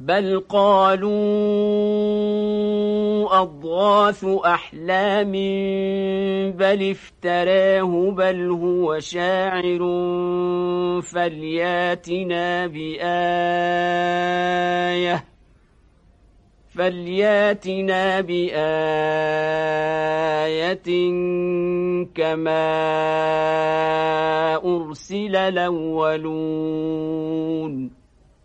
بل قالوا أضغاث أحلام بل افتراه بل هو شاعر فلياتنا بآية فلياتنا بآية كما أرسل الأولون